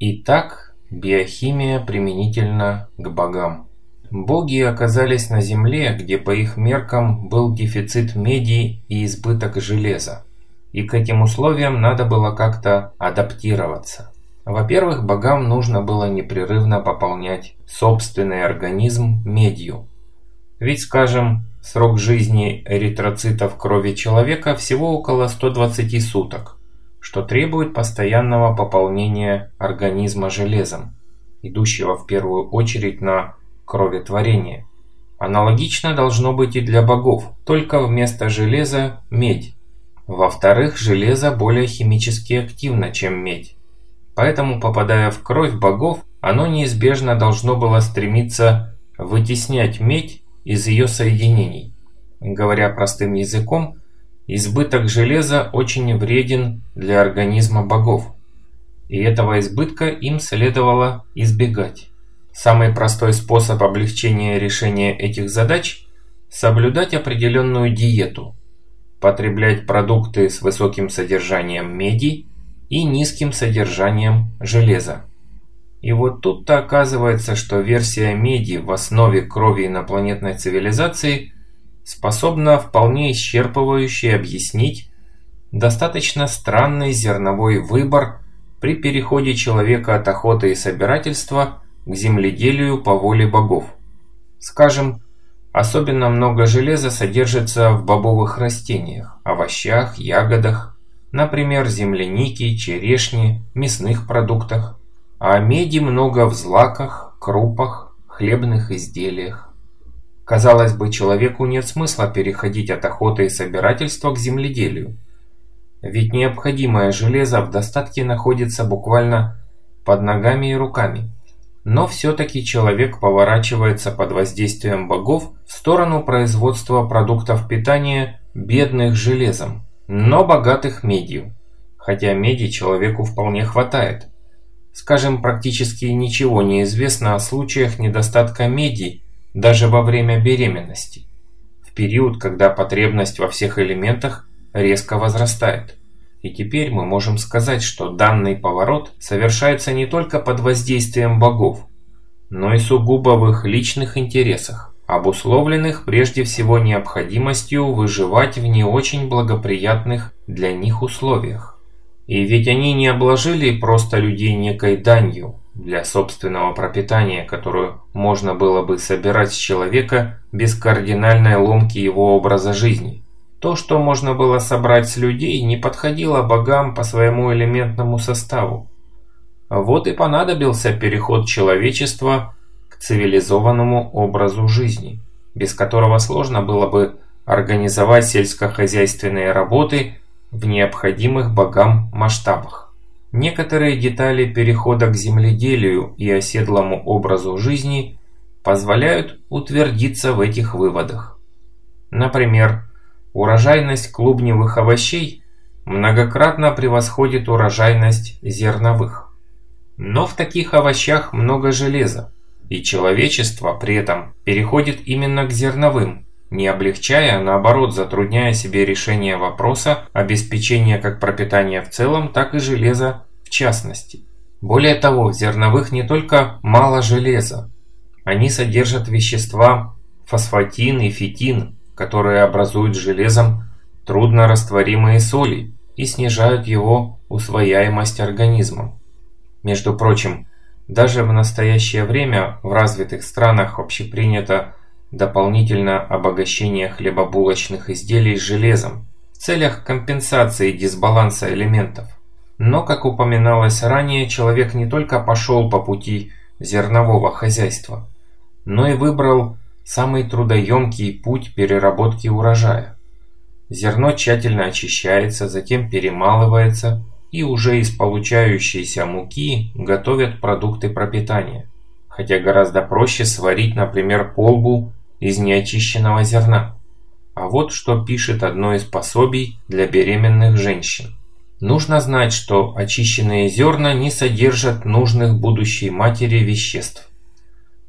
Итак, биохимия применительно к богам. Боги оказались на земле, где по их меркам был дефицит меди и избыток железа. И к этим условиям надо было как-то адаптироваться. Во-первых, богам нужно было непрерывно пополнять собственный организм медью. Ведь, скажем, срок жизни эритроцитов крови человека всего около 120 суток что требует постоянного пополнения организма железом, идущего в первую очередь на кроветворение. Аналогично должно быть и для богов, только вместо железа – медь. Во-вторых, железо более химически активно, чем медь. Поэтому, попадая в кровь богов, оно неизбежно должно было стремиться вытеснять медь из ее соединений. Говоря простым языком, Избыток железа очень вреден для организма богов, и этого избытка им следовало избегать. Самый простой способ облегчения решения этих задач – соблюдать определенную диету, потреблять продукты с высоким содержанием меди и низким содержанием железа. И вот тут-то оказывается, что версия меди в основе крови инопланетной цивилизации – способна вполне исчерпывающе объяснить достаточно странный зерновой выбор при переходе человека от охоты и собирательства к земледелию по воле богов. Скажем, особенно много железа содержится в бобовых растениях, овощах, ягодах, например, землянике, черешне, мясных продуктах, а меди много в злаках, крупах, хлебных изделиях. Казалось бы, человеку нет смысла переходить от охоты и собирательства к земледелию. Ведь необходимое железо в достатке находится буквально под ногами и руками. Но все-таки человек поворачивается под воздействием богов в сторону производства продуктов питания, бедных железом, но богатых медью. Хотя меди человеку вполне хватает. Скажем, практически ничего не известно о случаях недостатка меди даже во время беременности, в период, когда потребность во всех элементах резко возрастает. И теперь мы можем сказать, что данный поворот совершается не только под воздействием богов, но и сугубо в их личных интересах, обусловленных прежде всего необходимостью выживать в не очень благоприятных для них условиях. И ведь они не обложили просто людей некой данью, для собственного пропитания, которую можно было бы собирать с человека без кардинальной ломки его образа жизни. То, что можно было собрать с людей, не подходило богам по своему элементному составу. Вот и понадобился переход человечества к цивилизованному образу жизни, без которого сложно было бы организовать сельскохозяйственные работы в необходимых богам масштабах. Некоторые детали перехода к земледелию и оседлому образу жизни позволяют утвердиться в этих выводах. Например, урожайность клубневых овощей многократно превосходит урожайность зерновых. Но в таких овощах много железа, и человечество при этом переходит именно к зерновым, не облегчая, а наоборот затрудняя себе решение вопроса обеспечения как пропитания в целом, так и железа в частности. Более того, в зерновых не только мало железа, они содержат вещества фосфатин и фитин, которые образуют железом труднорастворимые соли и снижают его усвояемость организмом. Между прочим, даже в настоящее время в развитых странах общепринято дополнительно обогащение хлебобулочных изделий железом в целях компенсации дисбаланса элементов. Но, как упоминалось ранее, человек не только пошел по пути зернового хозяйства, но и выбрал самый трудоемкий путь переработки урожая. Зерно тщательно очищается, затем перемалывается, и уже из получающейся муки готовят продукты пропитания. Хотя гораздо проще сварить, например, полбу из неочищенного зерна. А вот что пишет одно из пособий для беременных женщин. Нужно знать, что очищенные зерна не содержат нужных будущей матери веществ.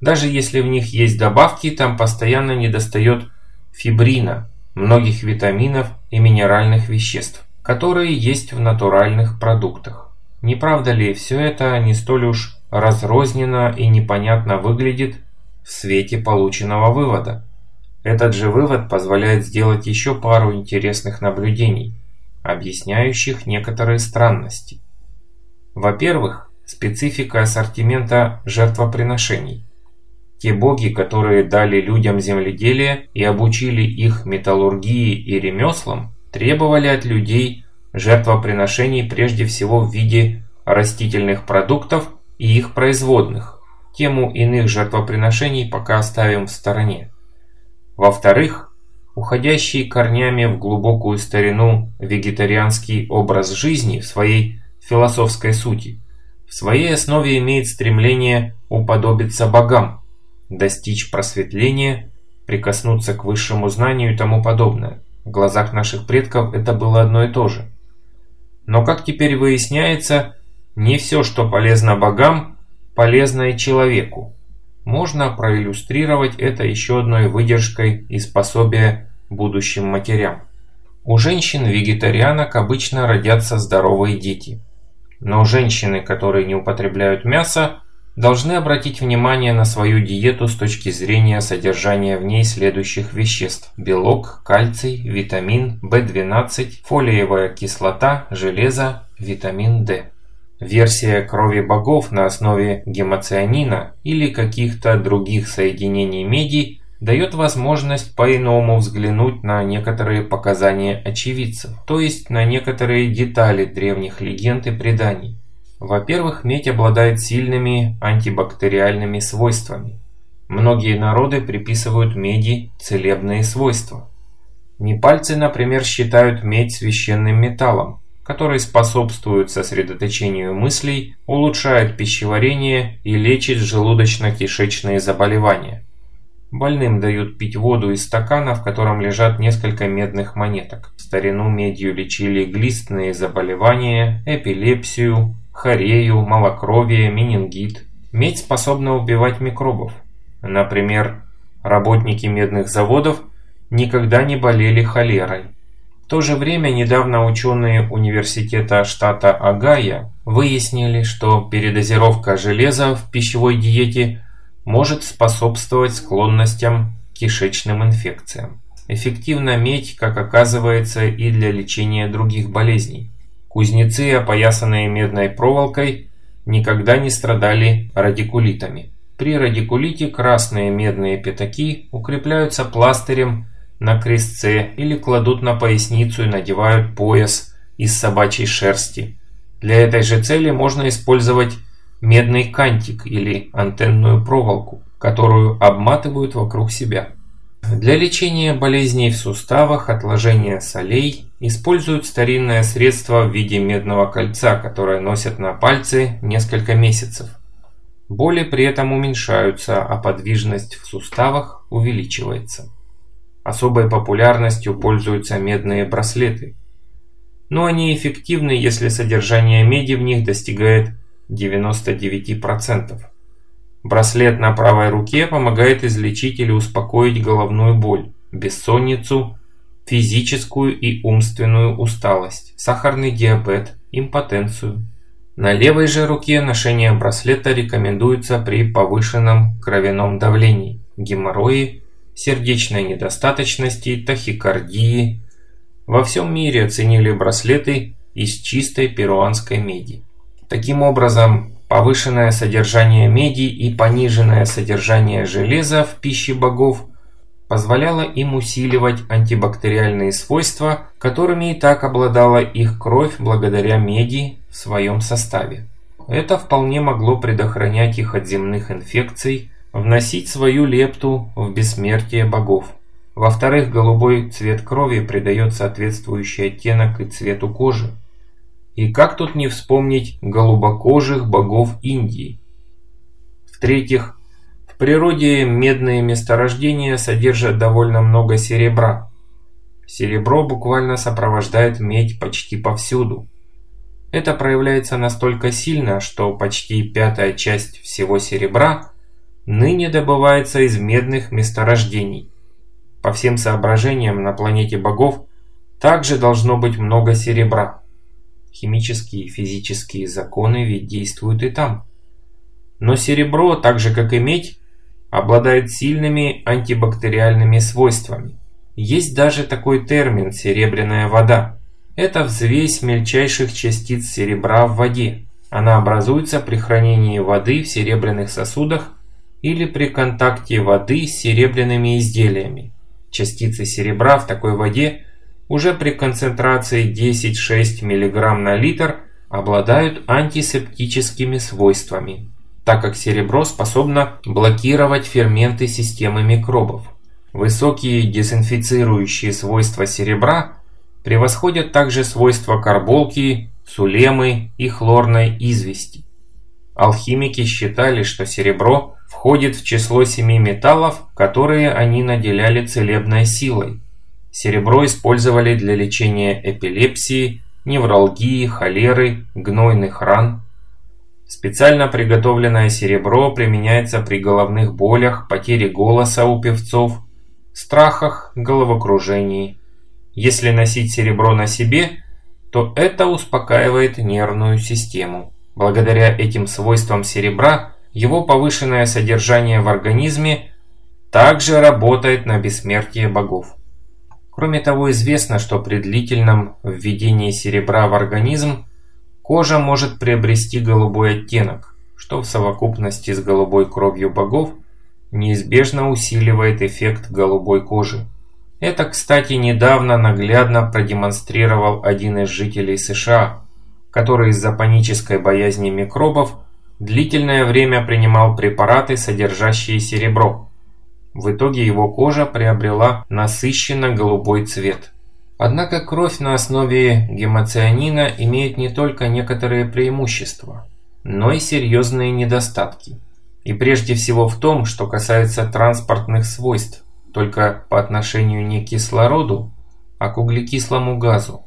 Даже если в них есть добавки, там постоянно недостает фибрина, многих витаминов и минеральных веществ, которые есть в натуральных продуктах. Не правда ли, все это не столь уж разрозненно и непонятно выглядит в свете полученного вывода? Этот же вывод позволяет сделать еще пару интересных наблюдений, объясняющих некоторые странности. Во-первых, специфика ассортимента жертвоприношений. Те боги, которые дали людям земледелие и обучили их металлургии и ремеслам, требовали от людей жертвоприношений прежде всего в виде растительных продуктов и их производных. Тему иных жертвоприношений пока оставим в стороне. Во-вторых, уходящий корнями в глубокую старину вегетарианский образ жизни в своей философской сути в своей основе имеет стремление уподобиться богам, достичь просветления, прикоснуться к высшему знанию и тому подобное. В глазах наших предков это было одно и то же. Но как теперь выясняется, не все, что полезно богам, полезно и человеку. Можно проиллюстрировать это еще одной выдержкой из пособия будущим матерям. У женщин-вегетарианок обычно родятся здоровые дети. Но женщины, которые не употребляют мясо, должны обратить внимание на свою диету с точки зрения содержания в ней следующих веществ. Белок, кальций, витамин В12, фолиевая кислота, железо, витамин D. Версия крови богов на основе гемоцианина или каких-то других соединений меди дает возможность по-иному взглянуть на некоторые показания очевидцев, то есть на некоторые детали древних легенд и преданий. Во-первых, медь обладает сильными антибактериальными свойствами. Многие народы приписывают меди целебные свойства. Непальцы, например, считают медь священным металлом, который способствует сосредоточению мыслей, улучшает пищеварение и лечит желудочно-кишечные заболевания. Больным дают пить воду из стакана, в котором лежат несколько медных монеток. В старину медью лечили глистные заболевания, эпилепсию, хорею, малокровие, менингит. Медь способна убивать микробов. Например, работники медных заводов никогда не болели холерой. То же время недавно ученые университета штата Огайо выяснили, что передозировка железа в пищевой диете может способствовать склонностям к кишечным инфекциям. Эффективна медь, как оказывается, и для лечения других болезней. Кузнецы, опоясанные медной проволокой, никогда не страдали радикулитами. При радикулите красные медные пятаки укрепляются пластырем на крестце или кладут на поясницу и надевают пояс из собачьей шерсти. Для этой же цели можно использовать медный кантик или антенную проволоку, которую обматывают вокруг себя. Для лечения болезней в суставах, отложения солей используют старинное средство в виде медного кольца, которое носят на пальцы несколько месяцев. Боли при этом уменьшаются, а подвижность в суставах увеличивается. Особой популярностью пользуются медные браслеты. Но они эффективны, если содержание меди в них достигает 99%. Браслет на правой руке помогает излечить или успокоить головную боль, бессонницу, физическую и умственную усталость, сахарный диабет, импотенцию. На левой же руке ношение браслета рекомендуется при повышенном кровяном давлении, геморрое, сердечной недостаточности, тахикардии. Во всем мире оценили браслеты из чистой перуанской меди. Таким образом, повышенное содержание меди и пониженное содержание железа в пище богов позволяло им усиливать антибактериальные свойства, которыми и так обладала их кровь благодаря меди в своем составе. Это вполне могло предохранять их от земных инфекций, вносить свою лепту в бессмертие богов. Во-вторых, голубой цвет крови придает соответствующий оттенок и цвету кожи. И как тут не вспомнить голубокожих богов Индии? В-третьих, в природе медные месторождения содержат довольно много серебра. Серебро буквально сопровождает медь почти повсюду. Это проявляется настолько сильно, что почти пятая часть всего серебра ныне добывается из медных месторождений. По всем соображениям на планете богов также должно быть много серебра. Химические и физические законы ведь действуют и там. Но серебро, так же как и медь, обладает сильными антибактериальными свойствами. Есть даже такой термин «серебряная вода». Это взвесь мельчайших частиц серебра в воде. Она образуется при хранении воды в серебряных сосудах или при контакте воды с серебряными изделиями. Частицы серебра в такой воде уже при концентрации 10-6 мг на литр обладают антисептическими свойствами так как серебро способно блокировать ферменты системы микробов. Высокие дезинфицирующие свойства серебра превосходят также свойства карболки, сулемы и хлорной извести. Алхимики считали, что серебро входит в число семи металлов, которые они наделяли целебной силой. Серебро использовали для лечения эпилепсии, невралгии, холеры, гнойных ран, Специально приготовленное серебро применяется при головных болях, потере голоса у певцов, страхах, головокружении. Если носить серебро на себе, то это успокаивает нервную систему. Благодаря этим свойствам серебра, его повышенное содержание в организме также работает на бессмертие богов. Кроме того, известно, что при длительном введении серебра в организм Кожа может приобрести голубой оттенок, что в совокупности с голубой кровью богов неизбежно усиливает эффект голубой кожи. Это, кстати, недавно наглядно продемонстрировал один из жителей США, который из-за панической боязни микробов длительное время принимал препараты, содержащие серебро. В итоге его кожа приобрела насыщенно голубой цвет. Однако кровь на основе гемоцианина имеет не только некоторые преимущества, но и серьезные недостатки. И прежде всего в том, что касается транспортных свойств, только по отношению не к кислороду, а к углекислому газу.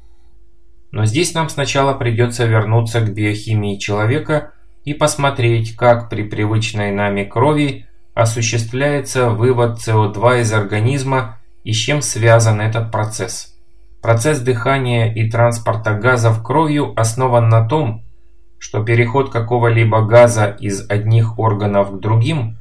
Но здесь нам сначала придется вернуться к биохимии человека и посмотреть, как при привычной нами крови осуществляется вывод СО2 из организма и с чем связан этот процесс. Процесс дыхания и транспорта газов кровью основан на том, что переход какого-либо газа из одних органов к другим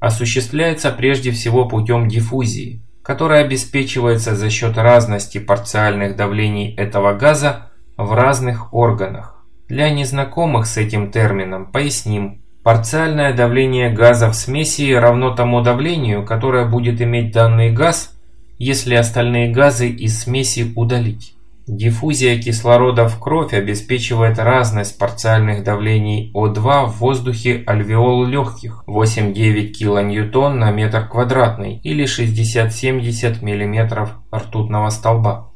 осуществляется прежде всего путем диффузии, которая обеспечивается за счет разности парциальных давлений этого газа в разных органах. Для незнакомых с этим термином поясним. Парциальное давление газа в смеси равно тому давлению, которое будет иметь данный газ – если остальные газы из смеси удалить. Диффузия кислорода в кровь обеспечивает разность парциальных давлений О2 в воздухе альвеол легких 8-9 кН на метр квадратный или 60-70 мм ртутного столба.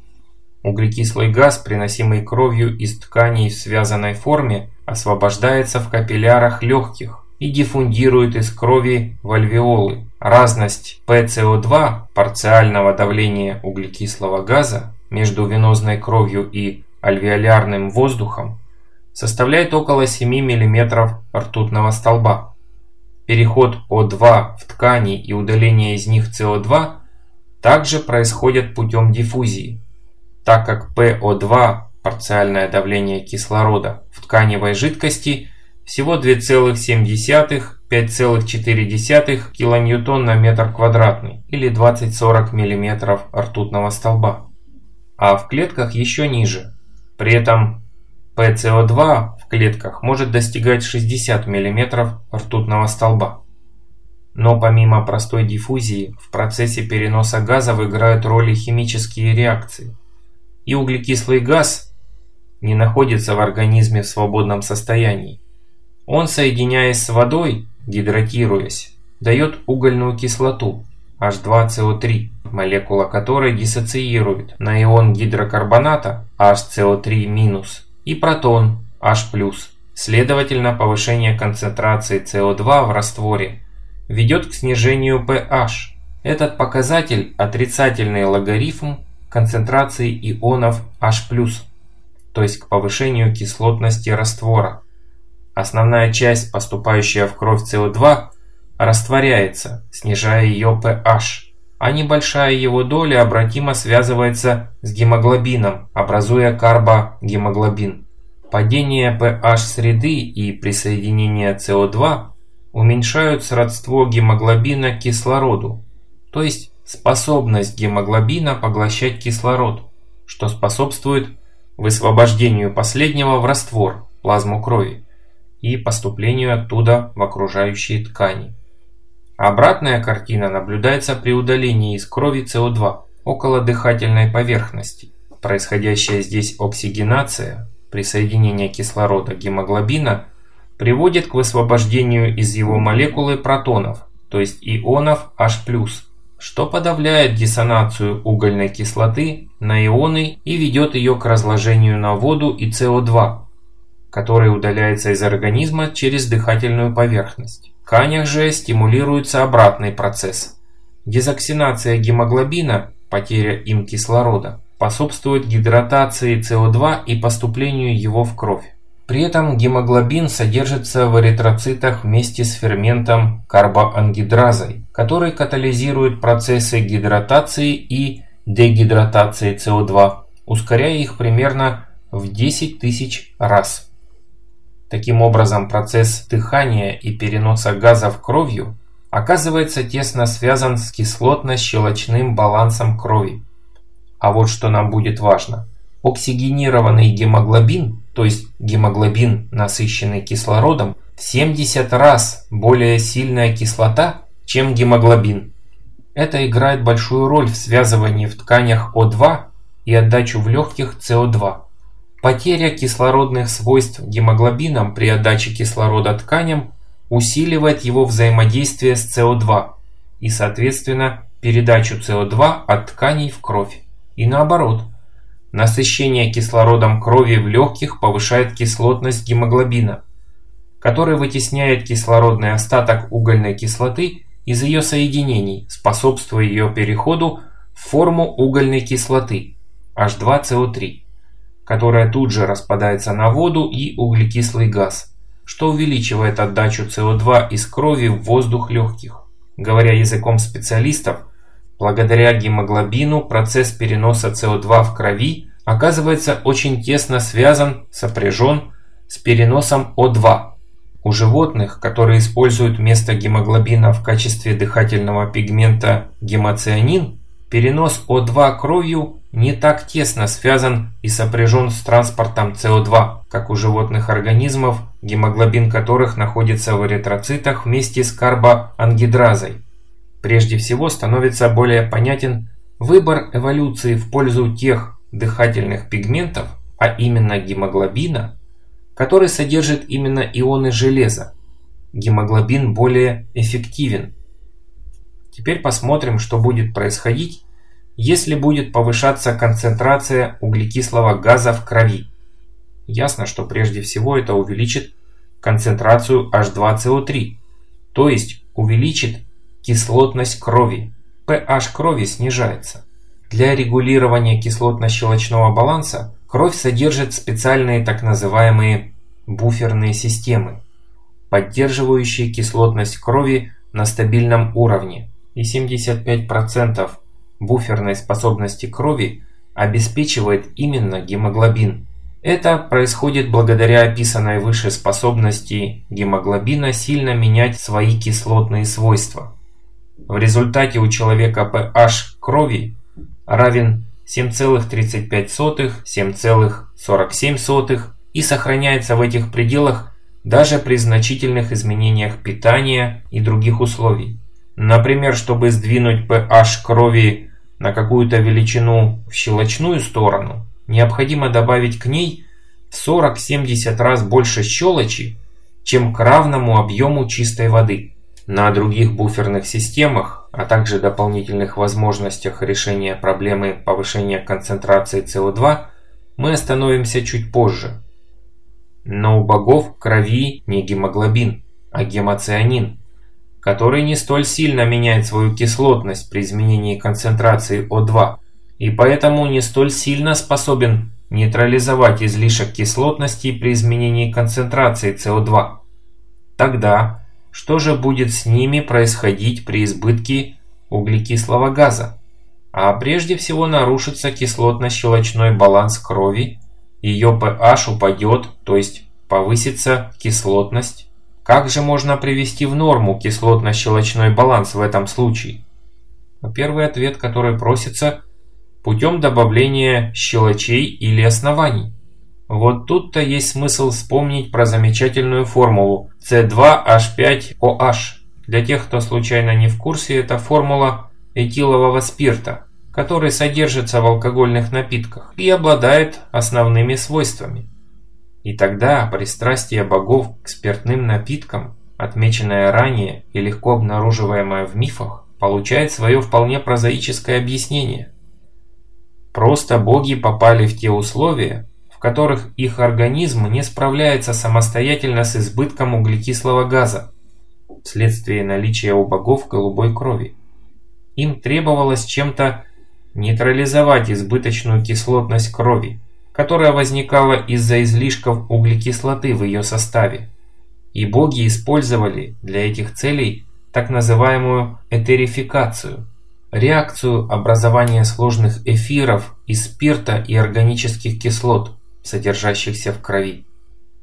Углекислый газ, приносимый кровью из тканей в связанной форме, освобождается в капиллярах легких, и диффундирует из крови в альвеолы. Разность ПСО2 парциального давления углекислого газа между венозной кровью и альвеолярным воздухом составляет около 7 мм ртутного столба. Переход О2 в ткани и удаление из них СО2 также происходят путем диффузии, так как ПО2 парциальное давление кислорода в тканевой жидкости всего 2,7-5,4 кН на метр квадратный или 20-40 мм ртутного столба. А в клетках еще ниже. При этом ПСО2 в клетках может достигать 60 мм ртутного столба. Но помимо простой диффузии, в процессе переноса газов играют роли химические реакции. И углекислый газ не находится в организме в свободном состоянии. Он, соединяясь с водой, гидратируясь, дает угольную кислоту H2CO3, молекула которой диссоциирует на ион гидрокарбоната HCO3- и протон H+. Следовательно, повышение концентрации CO2 в растворе ведет к снижению pH. Этот показатель – отрицательный логарифм концентрации ионов H+, то есть к повышению кислотности раствора. Основная часть, поступающая в кровь СО2, растворяется, снижая ее pH, а небольшая его доля обратимо связывается с гемоглобином, образуя карбогемоглобин. Падение pH среды и присоединение СО2 уменьшают сродство гемоглобина к кислороду, то есть способность гемоглобина поглощать кислород, что способствует высвобождению последнего в раствор, плазму крови, и поступлению оттуда в окружающие ткани. Обратная картина наблюдается при удалении из крови СО2 около дыхательной поверхности. Происходящая здесь оксигенация, присоединение кислорода гемоглобина, приводит к высвобождению из его молекулы протонов, то есть ионов H+, что подавляет диссонацию угольной кислоты на ионы и ведет ее к разложению на воду и СО2, который удаляется из организма через дыхательную поверхность. В тканях же стимулируется обратный процесс. Дезоксинация гемоглобина, потеря им кислорода, способствует гидратации СО2 и поступлению его в кровь. При этом гемоглобин содержится в эритроцитах вместе с ферментом карбоангидразой, который катализирует процессы гидратации и дегидратации СО2, ускоряя их примерно в 10 тысяч раз. Таким образом, процесс дыхания и переноса газов кровью оказывается тесно связан с кислотно-щелочным балансом крови. А вот что нам будет важно. Оксигенированный гемоглобин то есть гемоглобин, насыщенный кислородом, в 70 раз более сильная кислота, чем гемоглобин. Это играет большую роль в связывании в тканях О2 и отдачу в легких СО2. Потеря кислородных свойств гемоглобином при отдаче кислорода тканям усиливает его взаимодействие с СО2 и, соответственно, передачу СО2 от тканей в кровь. И наоборот – Насыщение кислородом крови в легких повышает кислотность гемоглобина, который вытесняет кислородный остаток угольной кислоты из ее соединений, способствуя ее переходу в форму угольной кислоты H2CO3, которая тут же распадается на воду и углекислый газ, что увеличивает отдачу СО2 из крови в воздух легких. Говоря языком специалистов, Благодаря гемоглобину процесс переноса СО2 в крови оказывается очень тесно связан, сопряжен с переносом О2. У животных, которые используют вместо гемоглобина в качестве дыхательного пигмента гемоцианин, перенос О2 кровью не так тесно связан и сопряжен с транспортом СО2, как у животных организмов, гемоглобин которых находится в эритроцитах вместе с карбоангидразой. Прежде всего становится более понятен выбор эволюции в пользу тех дыхательных пигментов, а именно гемоглобина, который содержит именно ионы железа. Гемоглобин более эффективен. Теперь посмотрим, что будет происходить, если будет повышаться концентрация углекислого газа в крови. Ясно, что прежде всего это увеличит концентрацию H2CO3, то есть увеличит Кислотность крови. pH крови снижается. Для регулирования кислотно-щелочного баланса кровь содержит специальные так называемые буферные системы, поддерживающие кислотность крови на стабильном уровне. И 75% буферной способности крови обеспечивает именно гемоглобин. Это происходит благодаря описанной выше способности гемоглобина сильно менять свои кислотные свойства. В результате у человека pH крови равен 7,35-7,47 и сохраняется в этих пределах даже при значительных изменениях питания и других условий. Например, чтобы сдвинуть pH крови на какую-то величину в щелочную сторону, необходимо добавить к ней в 40-70 раз больше щелочи, чем к равному объему чистой воды. На других буферных системах, а также дополнительных возможностях решения проблемы повышения концентрации СО2 мы остановимся чуть позже. Но у богов крови не гемоглобин, а гемоцианин, который не столь сильно меняет свою кислотность при изменении концентрации О2 и поэтому не столь сильно способен нейтрализовать излишек кислотности при изменении концентрации СО2. Тогда что же будет с ними происходить при избытке углекислого газа? А прежде всего нарушится кислотно-щелочной баланс крови, ее pH упадет, то есть повысится кислотность. Как же можно привести в норму кислотно-щелочной баланс в этом случае? Первый ответ, который просится, путем добавления щелочей или оснований. Вот тут-то есть смысл вспомнить про замечательную формулу C2H5OH. Для тех, кто случайно не в курсе, это формула этилового спирта, который содержится в алкогольных напитках и обладает основными свойствами. И тогда пристрастие богов к спиртным напиткам, отмеченное ранее и легко обнаруживаемое в мифах, получает свое вполне прозаическое объяснение. Просто боги попали в те условия, которых их организм не справляется самостоятельно с избытком углекислого газа вследствие наличия у богов голубой крови. Им требовалось чем-то нейтрализовать избыточную кислотность крови, которая возникала из-за излишков углекислоты в ее составе. И боги использовали для этих целей так называемую этерификацию – реакцию образования сложных эфиров из спирта и органических кислот – содержащихся в крови.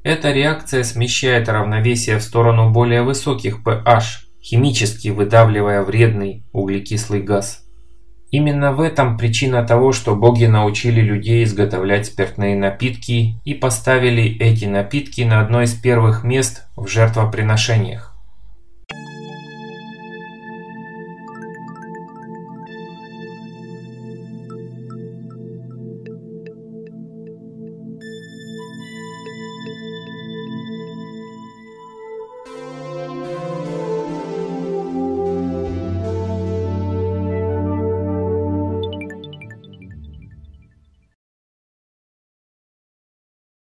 Эта реакция смещает равновесие в сторону более высоких pH, химически выдавливая вредный углекислый газ. Именно в этом причина того, что боги научили людей изготовлять спиртные напитки и поставили эти напитки на одно из первых мест в жертвоприношениях.